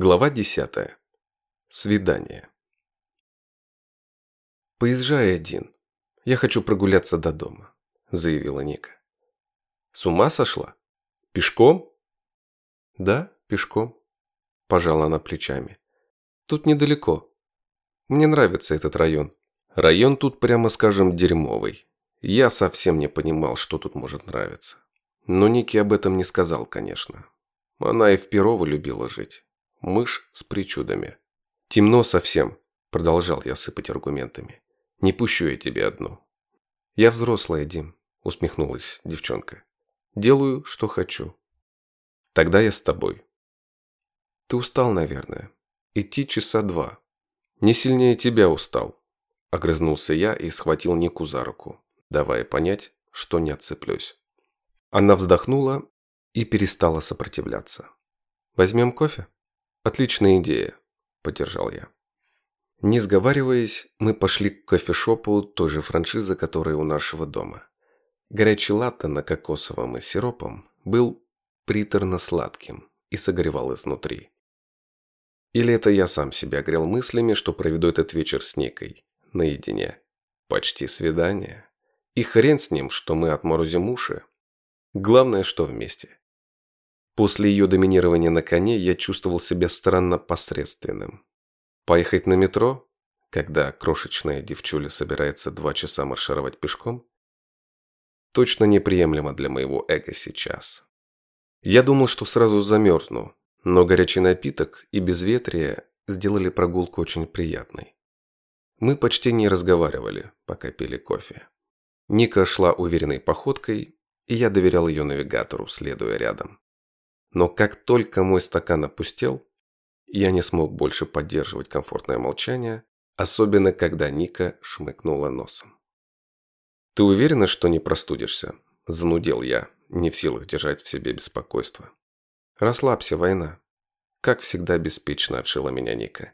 Глава 10. Свидание. «Поезжай один. Я хочу прогуляться до дома», – заявила Ника. «С ума сошла? Пешком?» «Да, пешком», – пожала она плечами. «Тут недалеко. Мне нравится этот район. Район тут, прямо скажем, дерьмовый. Я совсем не понимал, что тут может нравиться. Но Ники об этом не сказал, конечно. Она и в Перово любила жить. Мышь с причудами. «Темно совсем», – продолжал я сыпать аргументами. «Не пущу я тебе одну». «Я взрослая, Дим», – усмехнулась девчонка. «Делаю, что хочу». «Тогда я с тобой». «Ты устал, наверное. Идти часа два». «Не сильнее тебя устал», – огрызнулся я и схватил Нику за руку, давая понять, что не отцеплюсь. Она вздохнула и перестала сопротивляться. «Возьмем кофе?» «Отличная идея», – поддержал я. Не сговариваясь, мы пошли к кофешопу той же франшизы, которая у нашего дома. Горячий латте на кокосовом и сиропом был приторно-сладким и согревал изнутри. Или это я сам себя грел мыслями, что проведу этот вечер с Никой, наедине. Почти свидание. И хрен с ним, что мы отморозим уши. Главное, что вместе. После ее доминирования на коне я чувствовал себя странно посредственным. Поехать на метро, когда крошечная девчуля собирается два часа маршировать пешком, точно неприемлемо для моего эго сейчас. Я думал, что сразу замерзну, но горячий напиток и безветрие сделали прогулку очень приятной. Мы почти не разговаривали, пока пили кофе. Ника шла уверенной походкой, и я доверял ее навигатору, следуя рядом. Но как только мой стакан опустел, я не смог больше поддерживать комфортное молчание, особенно когда Ника шмыкнула носом. «Ты уверена, что не простудишься?» – занудел я, не в силах держать в себе беспокойство. «Расслабься, война». Как всегда беспечно отшила меня Ника.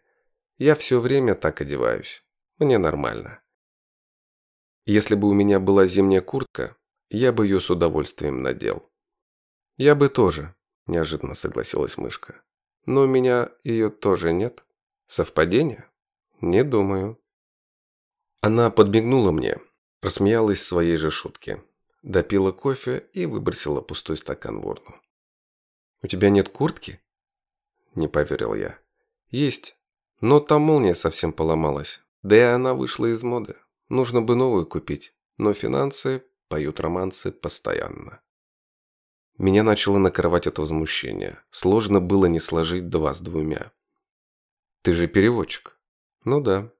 «Я все время так одеваюсь. Мне нормально». Если бы у меня была зимняя куртка, я бы ее с удовольствием надел. Я бы тоже, неожиданно согласилась мышка. Но у меня ее тоже нет. Совпадение? Не думаю. Она подмигнула мне, рассмеялась своей же шутке, допила кофе и выбросила пустой стакан в урну. «У тебя нет куртки?» Не поверил я. «Есть, но там молния совсем поломалась, да и она вышла из моды. Нужно бы новую купить, но финансы поют романсы постоянно». Меня начало накрывать от возмущения. Сложно было не сложить два с двумя. Ты же переводчик. Ну да.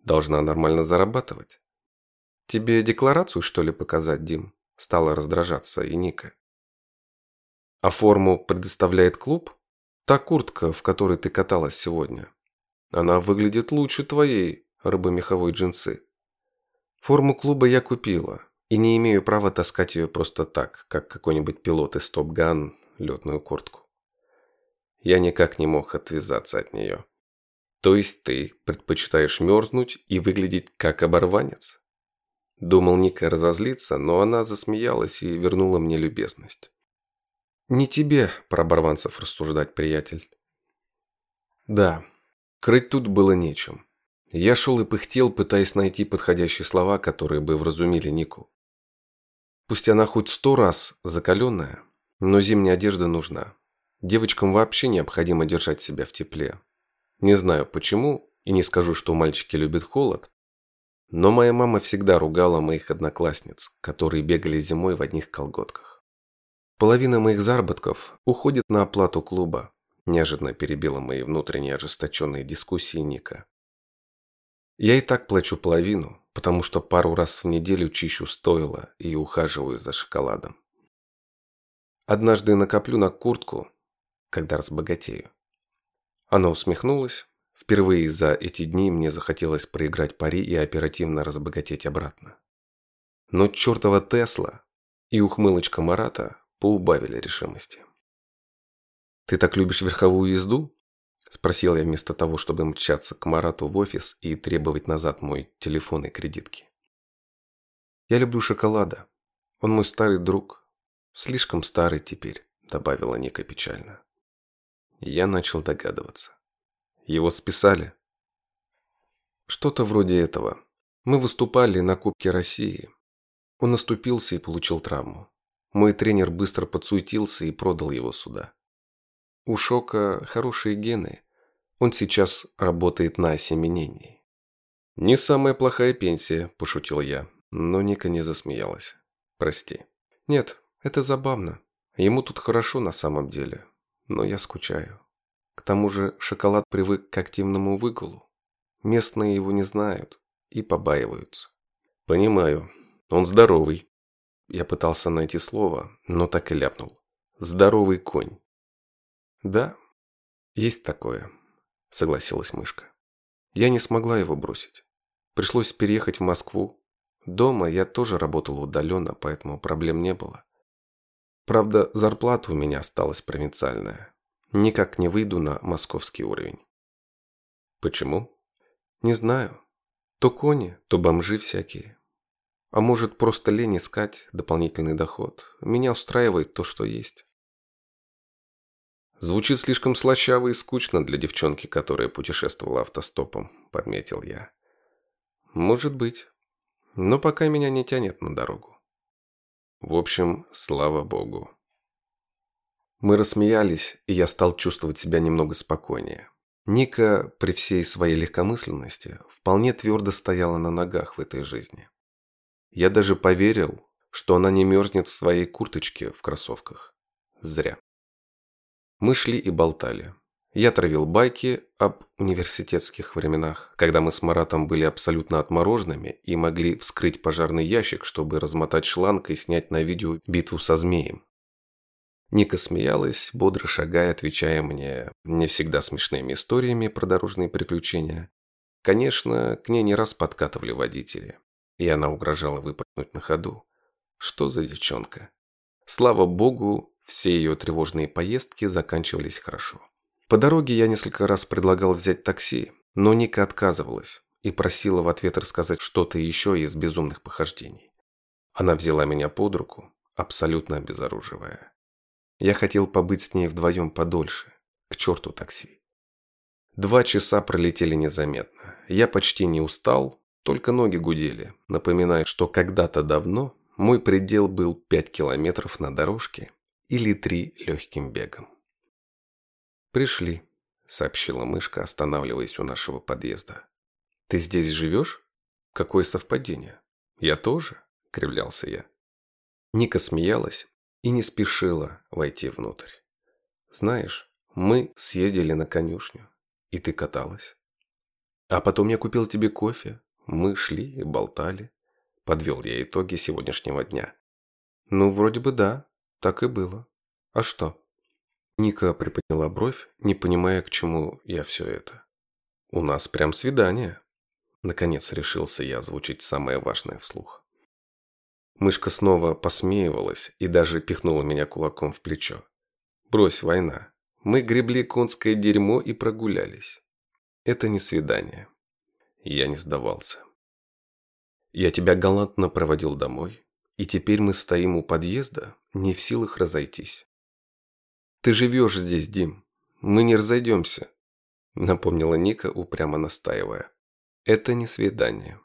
Должна нормально зарабатывать. Тебе декларацию, что ли, показать, Дим? Стала раздражаться и Ника. А форму предоставляет клуб? Та куртка, в которой ты каталась сегодня. Она выглядит лучше твоей рыбомеховой джинсы. Форму клуба я купила. И не имею права таскать ее просто так, как какой-нибудь пилот из Топ-Ган летную куртку. Я никак не мог отвязаться от нее. То есть ты предпочитаешь мерзнуть и выглядеть как оборванец? Думал Ника разозлиться, но она засмеялась и вернула мне любезность. Не тебе про оборванцев рассуждать, приятель. Да, крыть тут было нечем. Я шел и пыхтел, пытаясь найти подходящие слова, которые бы вразумили Нику. Пусть она хоть сто раз закаленная, но зимняя одежда нужна. Девочкам вообще необходимо держать себя в тепле. Не знаю почему, и не скажу, что мальчики любят холод, но моя мама всегда ругала моих одноклассниц, которые бегали зимой в одних колготках. Половина моих заработков уходит на оплату клуба, неожиданно перебила мои внутренние ожесточенные дискуссии Ника. Я и так плачу половину, потому что пару раз в неделю чищу стоило и ухаживаю за шоколадом. Однажды накоплю на куртку, когда разбогатею. Она усмехнулась. Впервые за эти дни мне захотелось проиграть пари и оперативно разбогатеть обратно. Но чертова Тесла и ухмылочка Марата поубавили решимости. «Ты так любишь верховую езду?» Спросил я вместо того, чтобы мчаться к Марату в офис и требовать назад мой телефон и кредитки. «Я люблю шоколада. Он мой старый друг. Слишком старый теперь», – добавила Ника печально. Я начал догадываться. Его списали? Что-то вроде этого. Мы выступали на Кубке России. Он наступился и получил травму. Мой тренер быстро подсуетился и продал его сюда. У Шока хорошие гены. Он сейчас работает на осеменении. «Не самая плохая пенсия», – пошутил я, но Ника не засмеялась. «Прости». «Нет, это забавно. Ему тут хорошо на самом деле, но я скучаю. К тому же шоколад привык к активному выгулу. Местные его не знают и побаиваются. Понимаю. Он здоровый. Я пытался найти слово, но так и ляпнул. Здоровый конь. Да, есть такое, согласилась мышка. Я не смогла его бросить. Пришлось переехать в Москву. Дома я тоже работала удаленно, поэтому проблем не было. Правда, зарплата у меня осталась провинциальная. Никак не выйду на московский уровень. Почему? Не знаю. То кони, то бомжи всякие. А может, просто лень искать дополнительный доход. Меня устраивает то, что есть. Звучит слишком слащаво и скучно для девчонки, которая путешествовала автостопом, подметил я. Может быть. Но пока меня не тянет на дорогу. В общем, слава богу. Мы рассмеялись, и я стал чувствовать себя немного спокойнее. Ника, при всей своей легкомысленности, вполне твердо стояла на ногах в этой жизни. Я даже поверил, что она не мерзнет в своей курточке в кроссовках. Зря. Мы шли и болтали. Я травил байки об университетских временах, когда мы с Маратом были абсолютно отмороженными и могли вскрыть пожарный ящик, чтобы размотать шланг и снять на видео битву со змеем. Ника смеялась, бодро шагая, отвечая мне не всегда смешными историями про дорожные приключения. Конечно, к ней не раз подкатывали водители, и она угрожала выпрыгнуть на ходу. Что за девчонка? Слава богу, все ее тревожные поездки заканчивались хорошо. По дороге я несколько раз предлагал взять такси, но Ника отказывалась и просила в ответ рассказать что-то еще из безумных похождений. Она взяла меня под руку, абсолютно обезоруживая. Я хотел побыть с ней вдвоем подольше. К черту такси. Два часа пролетели незаметно. Я почти не устал, только ноги гудели, напоминая, что когда-то давно мой предел был 5 километров на дорожке или 3 легким бегом. «Пришли», — сообщила мышка, останавливаясь у нашего подъезда. «Ты здесь живешь? Какое совпадение?» «Я тоже», — кривлялся я. Ника смеялась, и не спешила войти внутрь. Знаешь, мы съездили на конюшню, и ты каталась. А потом я купил тебе кофе, мы шли и болтали. Подвел я итоги сегодняшнего дня. Ну, вроде бы да, так и было. А что? Ника приподняла бровь, не понимая, к чему я все это. У нас прям свидание. Наконец решился я озвучить самое важное вслух. Мышка снова посмеивалась и даже пихнула меня кулаком в плечо. «Брось, война. Мы гребли конское дерьмо и прогулялись. Это не свидание». Я не сдавался. Я тебя галантно проводил домой, и теперь мы стоим у подъезда, не в силах разойтись. Ты живешь здесь, Дим. Мы не разойдемся, напомнила Ника, упрямо настаивая. Это не свидание.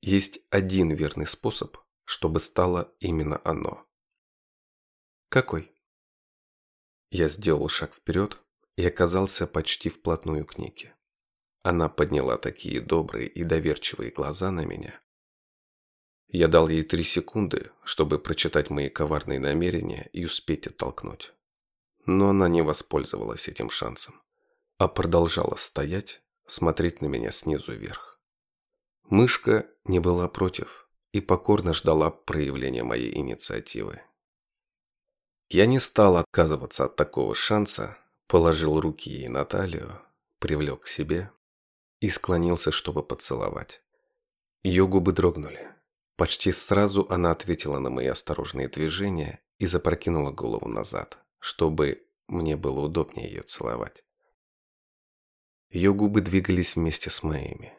Есть один верный способ чтобы стало именно оно. Какой? Я сделал шаг вперед и оказался почти вплотную к Нике. Она подняла такие добрые и доверчивые глаза на меня. Я дал ей три секунды, чтобы прочитать мои коварные намерения и успеть оттолкнуть. Но она не воспользовалась этим шансом, а продолжала стоять, смотреть на меня снизу вверх. Мышка не была против, и покорно ждала проявления моей инициативы. Я не стал отказываться от такого шанса, положил руки ей на талию, привлек к себе и склонился, чтобы поцеловать. Ее губы дрогнули. Почти сразу она ответила на мои осторожные движения и запрокинула голову назад, чтобы мне было удобнее ее целовать. Ее губы двигались вместе с моими.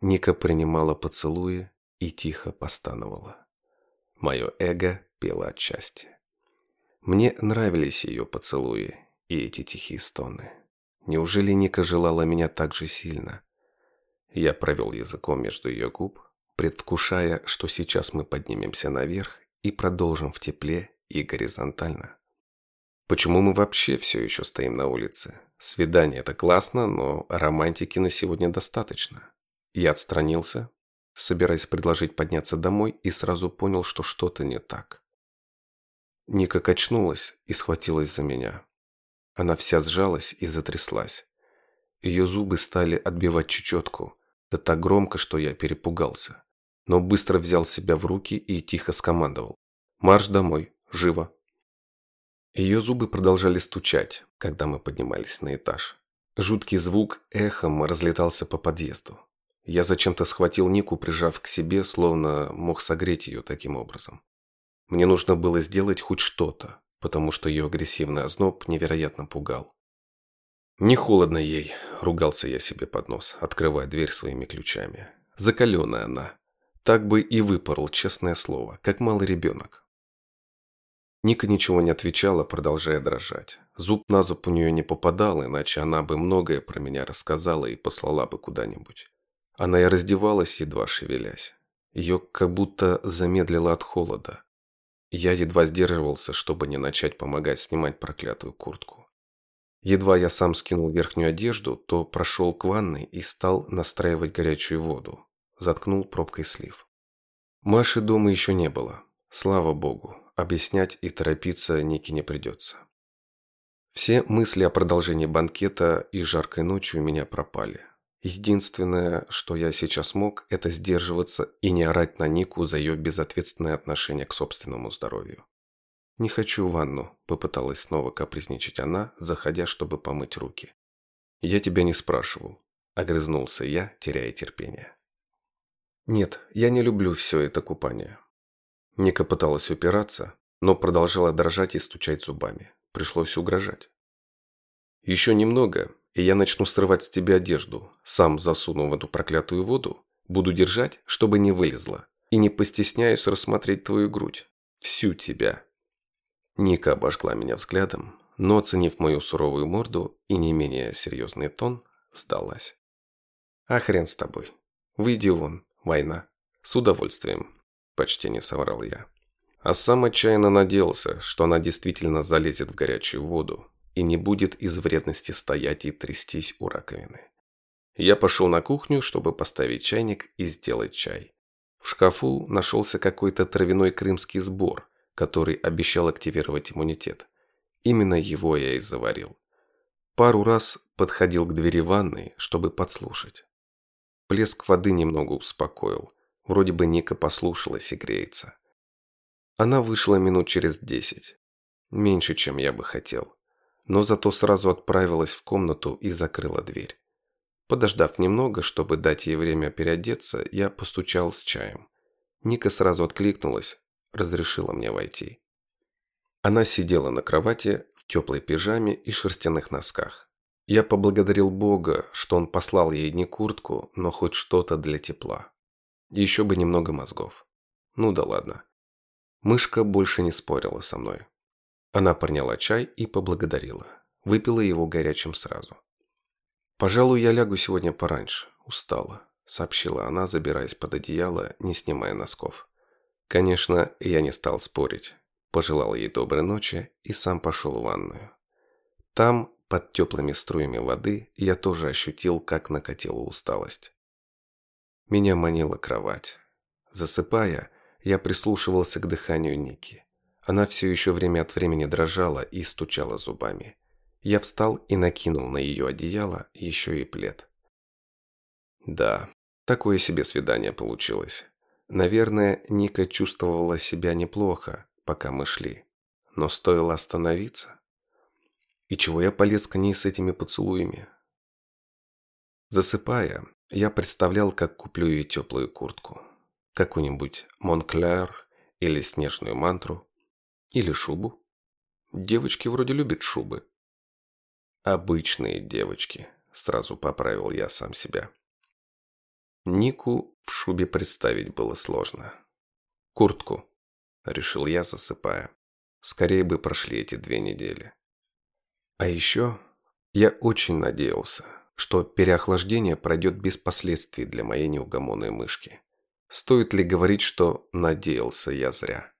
Ника принимала поцелуи, и тихо постановала. Мое эго пело от счастья. Мне нравились ее поцелуи, И эти тихие стоны. Неужели Ника желала меня так же сильно? Я провел языком между ее губ, предвкушая, что сейчас мы поднимемся наверх и продолжим в тепле и горизонтально. Почему мы вообще все еще стоим на улице? Свидание это классно, но романтики на сегодня достаточно. Я отстранился, собираясь предложить подняться домой, и сразу понял, что что-то не так. Ника качнулась и схватилась за меня. Она вся сжалась и затряслась. Ее зубы стали отбивать чечетку, да так громко, что я перепугался. Но быстро взял себя в руки и тихо скомандовал. «Марш домой! Живо!» Ее зубы продолжали стучать, когда мы поднимались на этаж. Жуткий звук эхом разлетался по подъезду. Я зачем-то схватил Нику, прижав к себе, словно мог согреть ее таким образом. Мне нужно было сделать хоть что-то, потому что ее агрессивный озноб невероятно пугал. «Не холодно ей», – ругался я себе под нос, открывая дверь своими ключами. «Закаленная она. Так бы и выпорол, честное слово, как малый ребенок». Ника ничего не отвечала, продолжая дрожать. Зуб на зуб у нее не попадал, иначе она бы многое про меня рассказала и послала бы куда-нибудь. Она и раздевалась, едва шевелясь. Ее как будто замедлило от холода. Я едва сдерживался, чтобы не начать помогать снимать проклятую куртку. Едва я сам скинул верхнюю одежду, то прошел к ванной и стал настраивать горячую воду. Заткнул пробкой слив. Маши дома еще не было. Слава богу, объяснять и торопиться Нике не придется. Все мысли о продолжении банкета и жаркой ночи у меня пропали. Единственное, что я сейчас мог, это сдерживаться и не орать на Нику за ее безответственное отношение к собственному здоровью. «Не хочу ванну», – попыталась снова капризничать она, заходя, чтобы помыть руки. «Я тебя не спрашивал», – огрызнулся я, теряя терпение. «Нет, я не люблю все это купание». Ника пыталась упираться, но продолжала дрожать и стучать зубами. Пришлось угрожать. «Еще немного, и я начну срывать с тебя одежду, сам засуну в эту проклятую воду, буду держать, чтобы не вылезла, и не постесняюсь рассмотреть твою грудь. Всю тебя». Ника обожгла меня взглядом, но, оценив мою суровую морду и не менее серьезный тон, сдалась. «А хрен с тобой. Выйди вон, война. С удовольствием», – почти не соврал я. А сам отчаянно надеялся, что она действительно залезет в горячую воду и не будет из вредности стоять и трястись у раковины. Я пошел на кухню, чтобы поставить чайник и сделать чай. В шкафу нашелся какой-то травяной крымский сбор – который обещал активировать иммунитет. Именно его я и заварил. Пару раз подходил к двери ванной, чтобы подслушать. Плеск воды немного успокоил. Вроде бы Ника послушалась и греется. Она вышла минут через десять. Меньше, чем я бы хотел. Но зато сразу отправилась в комнату и закрыла дверь. Подождав немного, чтобы дать ей время переодеться, я постучал с чаем. Ника сразу откликнулась, разрешила мне войти. Она сидела на кровати в теплой пижаме и шерстяных носках. Я поблагодарил Бога, что он послал ей не куртку, но хоть что-то для тепла. Еще бы немного мозгов. Ну да ладно. Мышка больше не спорила со мной. Она приняла чай и поблагодарила. Выпила его горячим сразу. «Пожалуй, я лягу сегодня пораньше. Устала», — сообщила она, забираясь под одеяло, не снимая носков. Конечно, я не стал спорить. Пожелал ей доброй ночи и сам пошел в ванную. Там, под теплыми струями воды, я тоже ощутил, как накатила усталость. Меня манила кровать. Засыпая, я прислушивался к дыханию Ники. Она все еще время от времени дрожала и стучала зубами. Я встал и накинул на ее одеяло еще и плед. Да, такое себе свидание получилось. Наверное, Ника чувствовала себя неплохо, пока мы шли. Но стоило остановиться. И чего я полез к ней с этими поцелуями? Засыпая, я представлял, как куплю ей теплую куртку. Какую-нибудь Монклер или снежную мантру. Или шубу. Девочки вроде любят шубы. Обычные девочки, сразу поправил я сам себя. Нику в шубе представить было сложно. «Куртку», – решил я, засыпая. Скорее бы прошли эти две недели. А еще я очень надеялся, что переохлаждение пройдет без последствий для моей неугомонной мышки. Стоит ли говорить, что надеялся я зря?